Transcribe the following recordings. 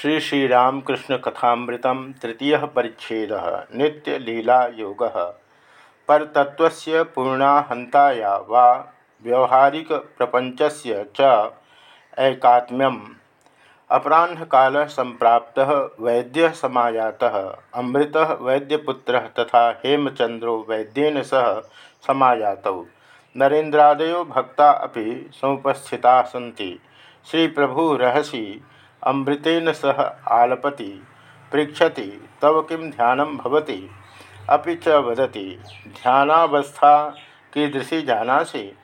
श्री श्रीरामकृष्ण कथामृत तृतीय परिच्छेद, नित्य लीला योग। पर तत्व पूर्णा हंताया वा व्यवहारिक प्रपंचस्य च ऐकात्म्यम अपराह काल संप्राप्त वैद्य समायात, अमृत वैद्यपुत्र तथा हेमचंद्रो वैद्यन सह समायात। नरेन्द्रादयो भक्ता अभी समुपस्थिता सी श्री प्रभु रहसी अमृतेन सह आलपति पृछति तव किं ध्यान भवति? अभी च वदति, ध्यानावस्था कीदृशी जानासि?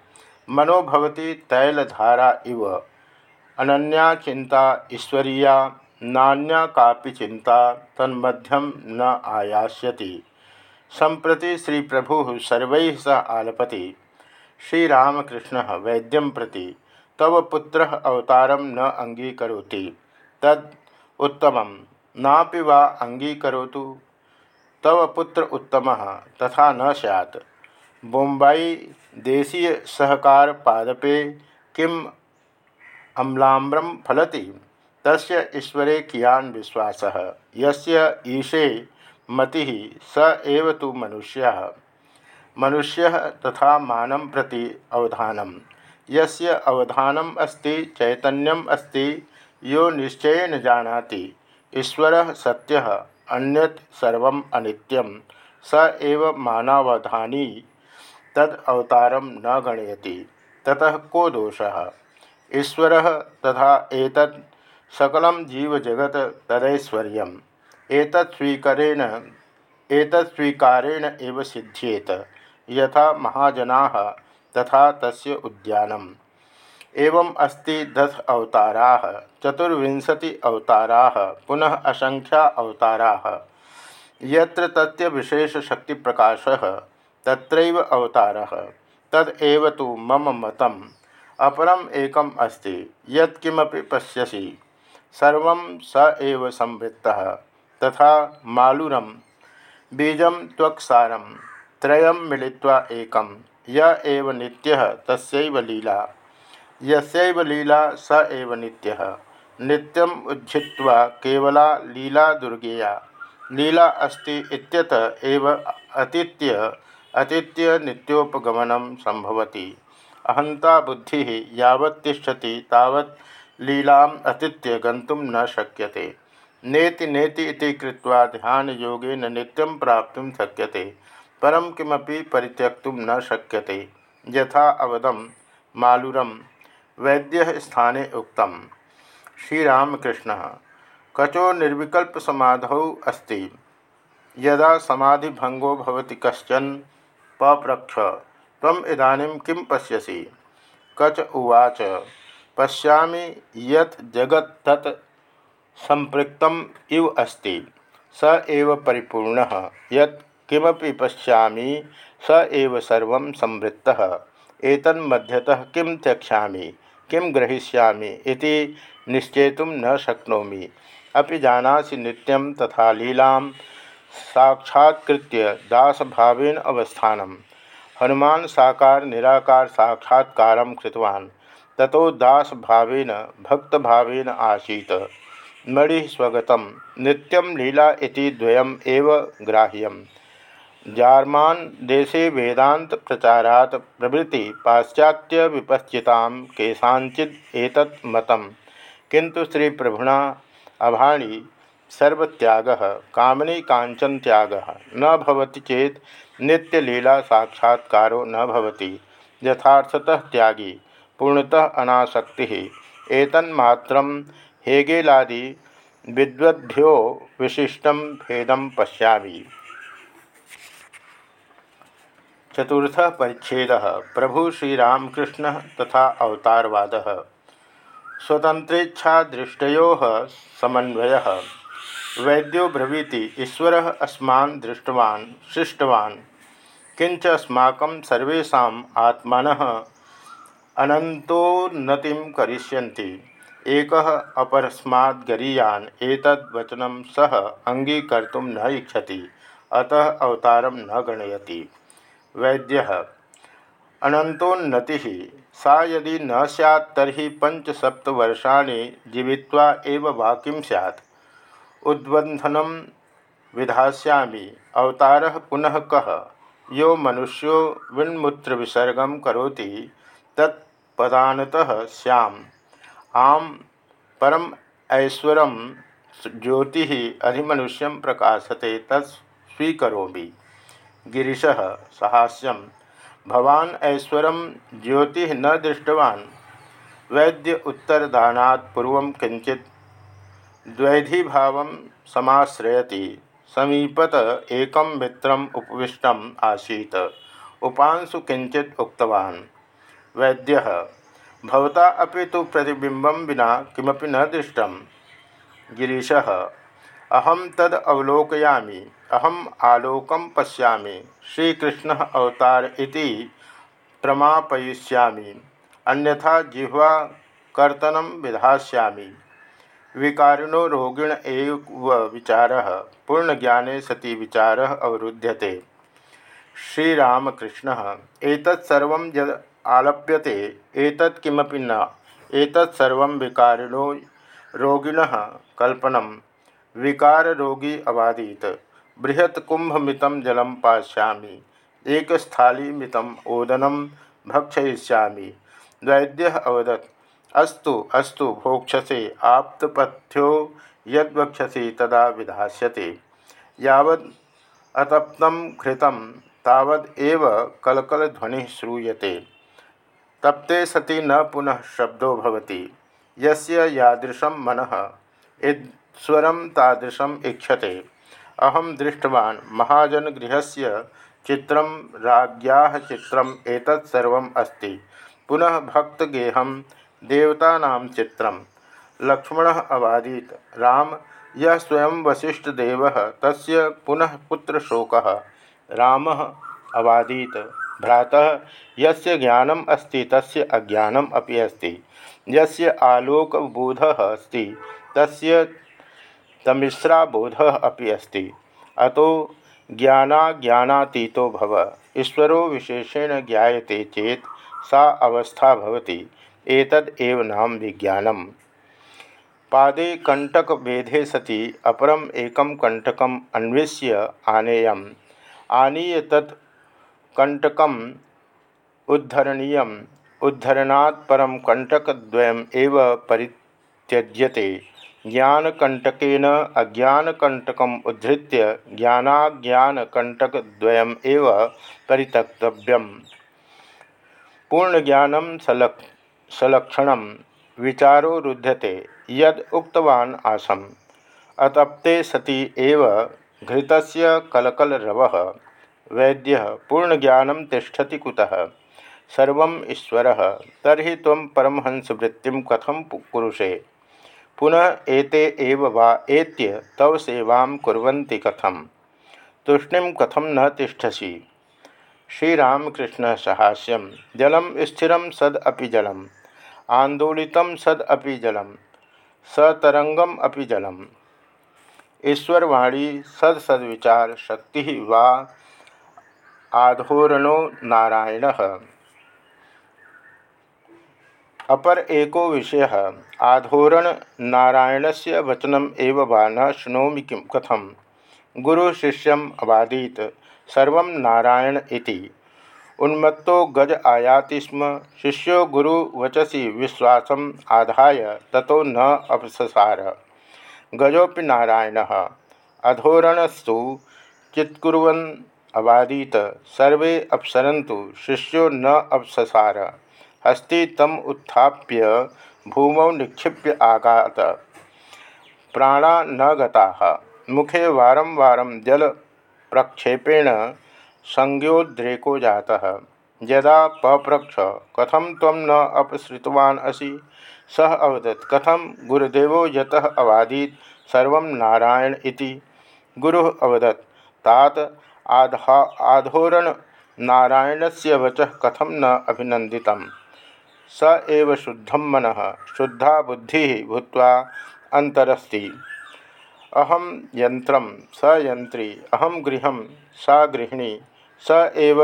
मनोभवती तैलधारा इव। अनन्या चिंता ईश्वरीया, नान्या कापि चिंता तन्मध्यम न आयास्यति। संप्रति श्री प्रभु सर्व सह आलपति। श्रीरामकृष्ण वैद्यम प्रति तव पुत्र अवतारम न अंगीकरोति तद उत्तम नापि वा अंगीकरोतु। तव पुत्र उत्तम, तथा न सैत् बोम्बाई देशीय सहकार पादपे किम अम्लाम्रम फलति? तस्य ईश्वरे कियान विश्वास? यस्य ईशे मति, स एव तो मनुष्य। मनुष्य तथा मानम प्रति अवधानम यस्य अवधानम अस्ति, चैतन्यम अस्ति यो निश्चयन जानाति। ईश्वर सत्य, अन्यत सर्व अनित्यम। स एव मानवधानी, तद अवतारम न गणयति। ततः को दोष? ईश्वर तथा एतत् सकल जीवजगत तदैश्वर्यम। एतत् स्वीकरेण, एतत् स्वीकारेण एव सिद्ध्येत। यथा महाजना, तथा तस्य उद्यानम। एवं अस्ति दस अवतारा, चतुर्विंशति अवतारा, पुनः असंख्या अवतारा। यत्र तस्य विशेष शक्ति प्रकाश तत्रैव अवतार। तदेव तो मम मतम अपरम एकम अस्ति, यत्किमपि पश्यसि। सर्व स एव संवृत्तः। तथा मालूरम। बीजम त्वक्सारम त्रयम मिलित्वा एकम। य एव नित्यः, तस्यैव लीला। यस्यैव लीला स एव नित्यः। नित्यम उज्झित्वा केवला लीला दुर्गेया। लीला अस्ति इत्यत एव अतीत्य अतीत्य नित्योपगमनं संभवति अहंता बुद्धि यावत् तिष्ठति, तावत् लीलाम् अतीत्य गंतुम न शक्यते। नेति नेति इति कृत्वा ध्यान योगेन नित्यं प्राप्तुं शक्यते। परम किमपि परित्यक्तुं न शक्यते। यथा अवदम, मालूरम वैद्य स्थाने उक्तम। श्रीरामकृष्ण, कचो निर्विकल्प समाधौ अस्ति। यदा समाधिभंगो भवति कश्चन, पप्रक्ष तम इदानीं किं पश्यसि? कच उवाच, पश्यामि यत् जगत् तत् संपृक्तम् इव अस्ति। स एव परिपूर्णः। यत् किमपि पश्यामि, स एव सर्वं संवृत्तः। एतन्मध्यतः किं ग्रहीष्यामि इति निश्चेतुं न शक्नोमि। अपि जानासि नित्यं तथा लीलां साक्षात्कृत्य दासभावेन अवस्थानं। हनुमान साकार निराकार साक्षात्कार कृतवान्, ततो दासभावेन, भक्तभावेन आसीत्। मणि स्वगतं, नित्यं लीला इति द्वयम् एव ग्राह्यम्। जार्मान देशे वेदांत प्रचारात प्रभृति पाश्चात्य विपश्चिता एतत् मतम। किंतु श्री प्रभुना अभाणी सर्वत्याग, कामनी कांचन त्याग। न भवति चेत नित्यलीला साक्षात्कारो न भवति। यथार्थतः त्यागी, पूर्णतः अनासक्ति। एतन्मात्रम हेगेलादि विद्वद्भ्यो विशिष्ट भेदम पश्यामि। चतुर्थ परिच्छेद। प्रभु श्रीरामकृष्ण तथा अवतारवाद। स्वतंत्रेच्छादृष्टो समन्वय। वैद्यो ब्रवीति ईश्वर अस्मान् दृष्टवान् सृष्टवा किंच अस्माक सर्वेशा आत्म अनंतोन्नति करिष्यन्ति। एक अपरस्मात् गरीयान एतद्वचनं सह अंगीकर्तुं न इच्छति। अतः अवतारं न गणयति। वैद्य। अनंतोन्नति सा यदि न सैत् तरी पंचसप्तवर्षा जीवित्वा एव वा किं सैत् उद्बंधनम विधास्यामि। अवतार पुनः कह यो मनुष्यो विन्मूत्र विसर्ग करोति तत्पदानतः श्याम आम, परम ऐश्वरम ज्योति अधिमनुष्यम प्रकाशते तत्स्वीकरोमि गिरीश सहास्यम। भवान ऐश्वरम ज्योति न दृष्टवान। वैद्य उत्तरदानात् पूर्व किंचित द्वैधी भाव समाश्रयति। समीपत एक मित्रम उपविष्टम आसीत। उपांशु किंचित उक्तवान। वैद्य, भवता अपि तो प्रतिबिंबं विना किमपि न दृष्टम। गिरीश अहम तद अहम आलोकम पशा श्रीकृष्ण अवतार इति प्रमापयिष्यामि। अन्यथा जिह्वा कर्तनं विधास्यामि। विकारिणो रोगिण एव विचार। पूर्णज्ञाने सति विचार अवरुध्यते। श्रीरामकृष्ण यद आलप्यते किमपि न। एतत्सर्व विकारिणो रोगिण कल्पनम विकार रोगी अवादीत बृहत् कुंभमित जलम पाश्यामी एक स्थाली मित ओदनम भक्षयिष्यामि। वैद्य अवदत्, अस्तु अस्तु, भोक्षसे, आप्तपथ्यो यद्वक्षसि तदा विधास्यते। यावद् अतप्तं घृतं तावदेव कलकलध्वनिः श्रूयते। तप्ते सति न पुनः शब्दो भवति। यस्य यादृशं मनः ईश्वरं तादृशम् इक्षते अहम दृष्टवान्। महाजनगृहस्य चित्रं, राज्ञाः चित्रम् एतत् सर्वम् अस्ति। पुनः भक्तगेहं, देवतानां चित्रं लक्ष्मणः अवादीत्, राम, यः स्वयं वसिष्ठदेवः, तस्य पुनः पुत्रशोकः। रामः अवादीत्, भ्रातः, यस्य ज्ञानम् अस्ति, तस्य अज्ञानम् अपि अस्ति। यस्य आलोकबोधः अस्ति, तस्य तमिश्राबोध अभी अस्त। अतो ज्ञानाज्ञातीतो भव। ईश्वरो विशेषेण ज्ञाते चेत सा अवस्था भवति। एतद एव नाम विज्ञानम। पादे कंटक वेधे सति, अपरम एकम कंटकम अन्वेष्य आनेय आनीय तत् कंटकम उद्धरणीय उद्धरणात् परम कंटकद्वयम एव परित्यज्यते। ज्ञानकंटकेन अज्ञानकंटकम उद्धृत्य ज्ञानाज्ञानकंटकद्वयम एव परितक्तव्यम। पूर्णज्ञानम सलक् सलक्षण विचारो रुध्यते यद उक्तवान आसम। अतप्ते सती एव घृतस्य कलकलरवः। वैद्य पूर्णज्ञानम तिष्ठति कुतः? सर्वम् ईश्वरः त्वं परमहंसवृत्तिं कथं कुरुषे? पुनः एते एव वा एत्य तव सेवा कुर्वन्ति कथम। तूष्णिम कथम न तिष्ठसी। श्रीरामकृष्ण सहास्यम जलम स्थिर सद अपि जलम। आंदोलित सद अपि जलम। सतरंगम अपि जलम। ईश्वरवाणी, सद सद्विचार शक्ति वा? आधोरणो नारायण। अपर एको विषय। आधोरण नारायण से वचनम एव न शुणोमी कथम? गुरु शिष्यम अवादीत सर्व नारायण इति। उन्मत्तो गज आयाति स्म। शिष्यो गुरु वचसी विश्वास आधाय। ततो न अपससार गजोपि नारायण। अधोरणस्तु चित्कुर्वन् अवादीत सर्वे अपसरन्तु। शिष्यो न अपससार हस्ती तम उत्थाप्य भूमौ निक्षिप्य आगात। प्राणा न गता। मुखे वारं वारं जल प्रक्षेपेण संज्ञोद्रेको जाता। यदा पप्रक्ष कथम तम न अपसृतवान असी? सह अवदत् कथम गुरुदेवो यतः अवादीत, सर्व नारायण इति। गुरु अवदत्, तात आधा आधोरण नारायण से वच कथम न अभिनंदितम् स एव शुद्धम मन, शुद्धा बुद्धि भूत अंतरस्ति अहम यंत्र स यंत्री अहम गृह, सा गृहिणी, स एव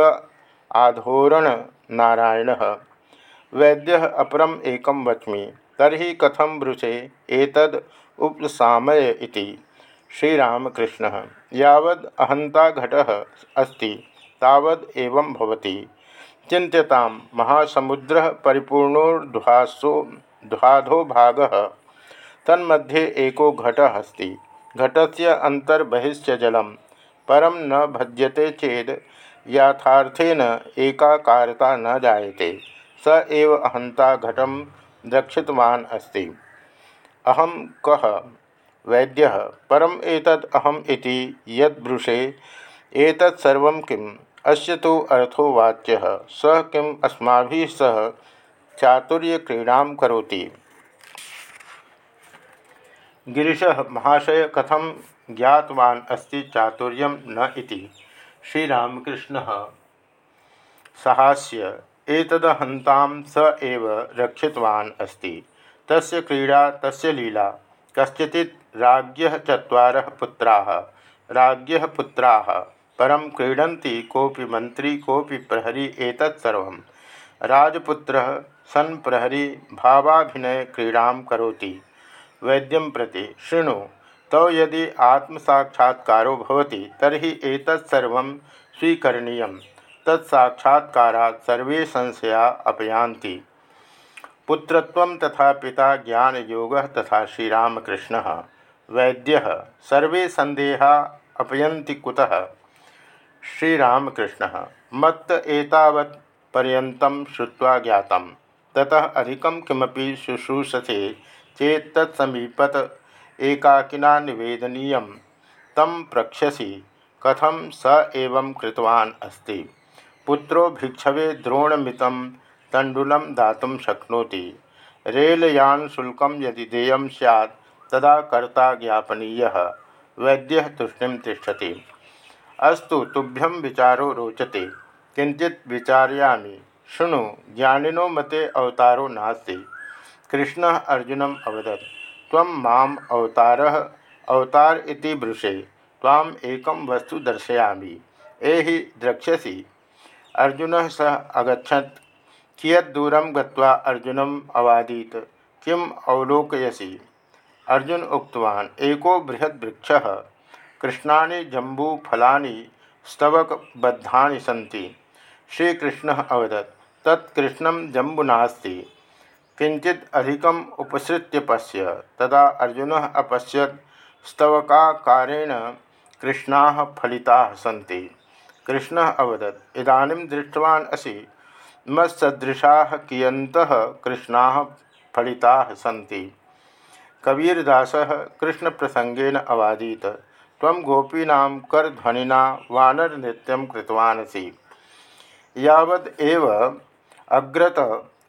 आधोरण नारायण। वैद्य अपरम एक वच्मि तरी कथम ब्रुषे एतद उपसामय श्रीरामकृष्ण। यद अहंता घट अस्ति, तावद एवं भवति। चिंत्यता महासमुद्र परिपूर्णोर्ध्वासो, ध्वाधो भाग। तन्मध्ये एको घट अस्ति घटस्य अंतर्बहिश्च जलम परम न भज्यते चेद, यथार्थेन एकाकारता न जायते। स एव अहंता घटम द्रक्षितवान् अस्ति। अहम कह वैद्य। परम एतद अहम इति यदृशे एतत् सर्वं किम्? अस्य तो अर्थो वाच्य स किम् अस्माभिः सह चातुर्यक्रीडां करोति। गिरीश महाशय कथम ज्ञातवान् अस्ति चातुर्यं न इति? श्रीरामकृष्ण सहास्य एतदहंतां स एव रक्षितवान् अस्ति। तस्य क्रीडा, तस्य लीला, कस्यचित् राज्ञः चत्वारः पुत्राः। राज्ञः पुत्राः। परं क्रीडन्ति कोऽपि मंत्री, कोऽपि प्रहरी एतत् सर्वं राजपुत्रः सन् प्रहरी भावाभिनयक्रीडां करोति। वैद्यं प्रति शृणु, तौ यदि आत्मसाक्षात्कारो भवति, तर्हि सर्वं संशया अपयांति पुत्रत्व तथा पिता ज्ञान योग तथा श्रीरामकृष्ण। वैद्य सर्वे सन्देहा अपयन्ति कुतः? श्रीरामकृष्ण, मत्त एतावत् पर्यन्तं ज्ञातं ततः अधिकं किमपि शुश्रूषसे चेत् तत्समीपत एकाकिना निवेदनीयं तं प्रक्ष्यसि, कथं स एवं कृतवान् अस्ति। पुत्रो भिक्षवे द्रोणमितं तंडुलम दातुं शक्नोति। रेलयान शुल्क यदि देय सैत् तदा कर्ता ज्ञापनीय। वैद्य तुष्टि तिष्ठति। अस्तु तुभ्यं विचारो रोचते, किंचित विचारयामि। शुणु, ज्ञानिनो मते अवतारो नास्ति। कृष्ण अर्जुनम अवदत्, त्वं माम अवतार अवतार इति ब्रुषे ताम एकम वस्तु दर्शयामि। एहि द्रक्ष्यसि। अर्जुन सह अगछत कियद्दूरं गत्वा अर्जुनम् अवादीत? किम अवलोकयसी? अर्जुन उक्तवान्, एको बृहद्वृक्षः। कृष्णानि जम्बूफलानि स्तवकबद्धानि सन्ति। श्रीकृष्णः अवदत् तत्कृष्णं जम्बु नास्ति। किंचित अधिकम उपसृत्य पश्य, तदा अर्जुन अपश्यत् स्तवकाकारेण कृष्णा फलिता सन्ति। कृष्ण अवदत्, इदानीं दृष्टवान् असि, मत्सदृशा कियंत कृष्णा फलिता सी कबीरदास कृष्ण प्रसंगेन अवादीत तम गोपीना करध्वनिना वानर नृत्य कृतवानसी यावद एव अग्रत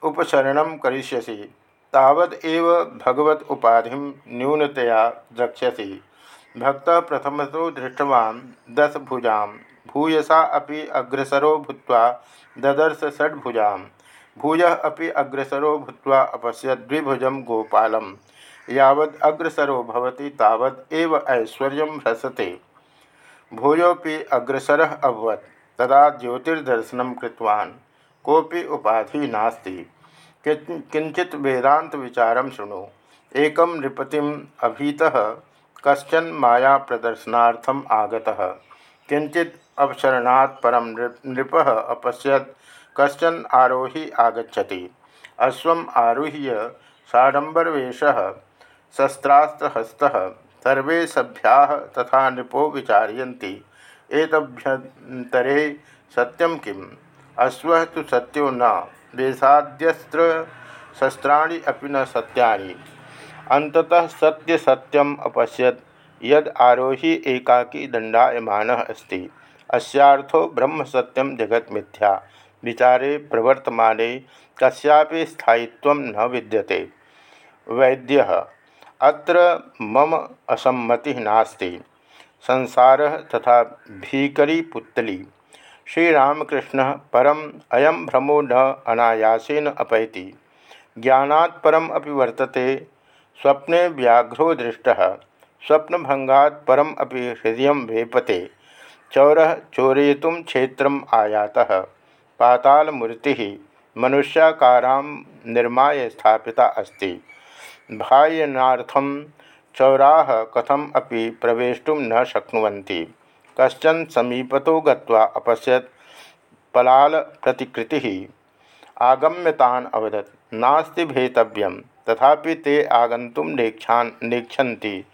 उपसरण करिष्यसि, तावद एव भगवत उपाधि न्यूनतया द्रक्ष्यसि भक्त प्रथम तो दृष्टवान् दशभुजा भूयसा अभी अग्रसरो भूत्वा ददर्श षड्भुजा भूय अभी अग्रसरो भूत अपश्य द्विभुज गोपालम। यावद अग्रसरो भवति तावद एव ऐश्वर्य ह्रसते भूयोपि अग्रसर अभवत, तदा ज्योतिर्दर्शन कृतवान्। कोपि उपाधि नास्ति। किंचित वेदांत विचार शृणु। एक नृपतिम अभीतः कशन माया प्रदर्शनार्थम आगतः किंचित अपसरणात् परम नृप अपश्यत कशन आरोही आगछति अश्व आरुह्य साडंबरवेश शस्त्रास्त्रहस्त सर्वे सभ्या तथा नृपो विचारयन्ति। एतभ्यंतरे सत्यम किम? अश्व तो सत्यो न। वेशाद्यस्त्र शस्त्राणि अपि न सत्यानि। अंततः सत्य सत्यम अपश्यत। यद आरोही एकाकी दंडायमान अस्ति। अस्यार्थो ब्रह्म सत्यम जगत मिथ्या। विचारे प्रवर्तमाने कस्यापि स्थायित्व न विद्यते। वैद्य अत्र मम असम्मति नास्ति। संसार तथा भीकरी पुतली श्रीरामकृष्ण परम अयम भ्रमो न अनायासेन अपैति। ज्ञानात् परम अपि वर्तते, स्वप्ने व्याघ्रो दृष्टः। स्वप्नभंगात् परम अपि हृदय वेपते। चौर चोरयितुं क्षेत्र आयाता। पातालमूर्ति मनुष्याकारा निर्माय स्थापिता अस्ति। भायनार्थम चौराः कथम अपि प्रवेष्टुं न शक्नुवन्ति। कश्चन समीपतो गत्वा पलाल पलालप्रतिकृतिः आगम्यतान् अवदत्। नास्ति भेतव्यं तथापि ते आगन्तुं नेक्षान् नेक्षन्ति।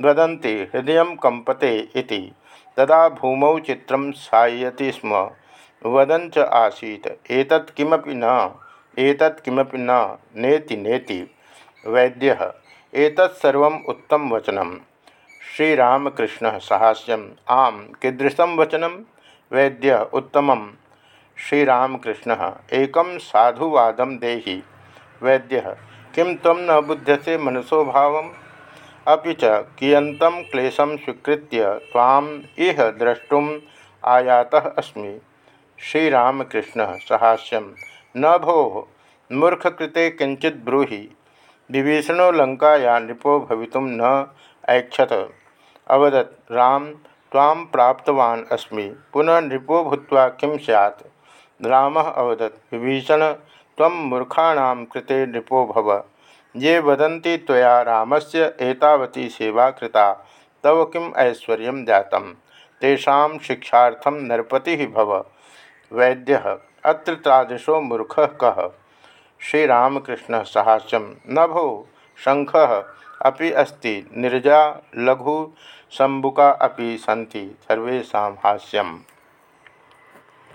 वदन्ति, हृदय कंपते तदा भूमौ चित्रं सायति स्म। वदन च आसीत्। एतत् न। एतत् किमपि न। नेति नेति। वैद्यः। एतत् उत्तम वचनं। श्रीरामकृष्णः सहास्यम्। आम, कीदृशं वचनं? वैद्य उत्तम श्रीरामकृष्ण, एकं साधुवादं देहि। वैद्यः, किं तम न बुध्यसे मनसो भाव अभी च कियन्तं क्लेशं स्वीकृत्य ताम इह द्रष्टुम आयातः अस्मि। श्रीरामकृष्ण सहास्यम। न भो, मूर्खकृते किंचित ब्रूहि। विभीषणो लंकाया नृपो भवितुम न ऐक्षत। अवदत, राम ताम प्राप्तवान अस्मि। पुनः नृपो भूत्वा किं स्यात्? रामः अवदत्, विभीषण, त्वं मूर्खाणां कृते नृपो भव। ये वदन्ति त्वया रामस्य एतावती सेवा कृता, तव किम ऐश्वर्य जातम? तेषां शिक्षार्थं नरपति भव। वैद्य, अत्र तादृशो मूर्ख कः? श्रीरामकृष्ण सहास्यम न भो शंख अभी अस्ति निर्जा लघु शंबुका अभी सी सर्वेशा हास्यम।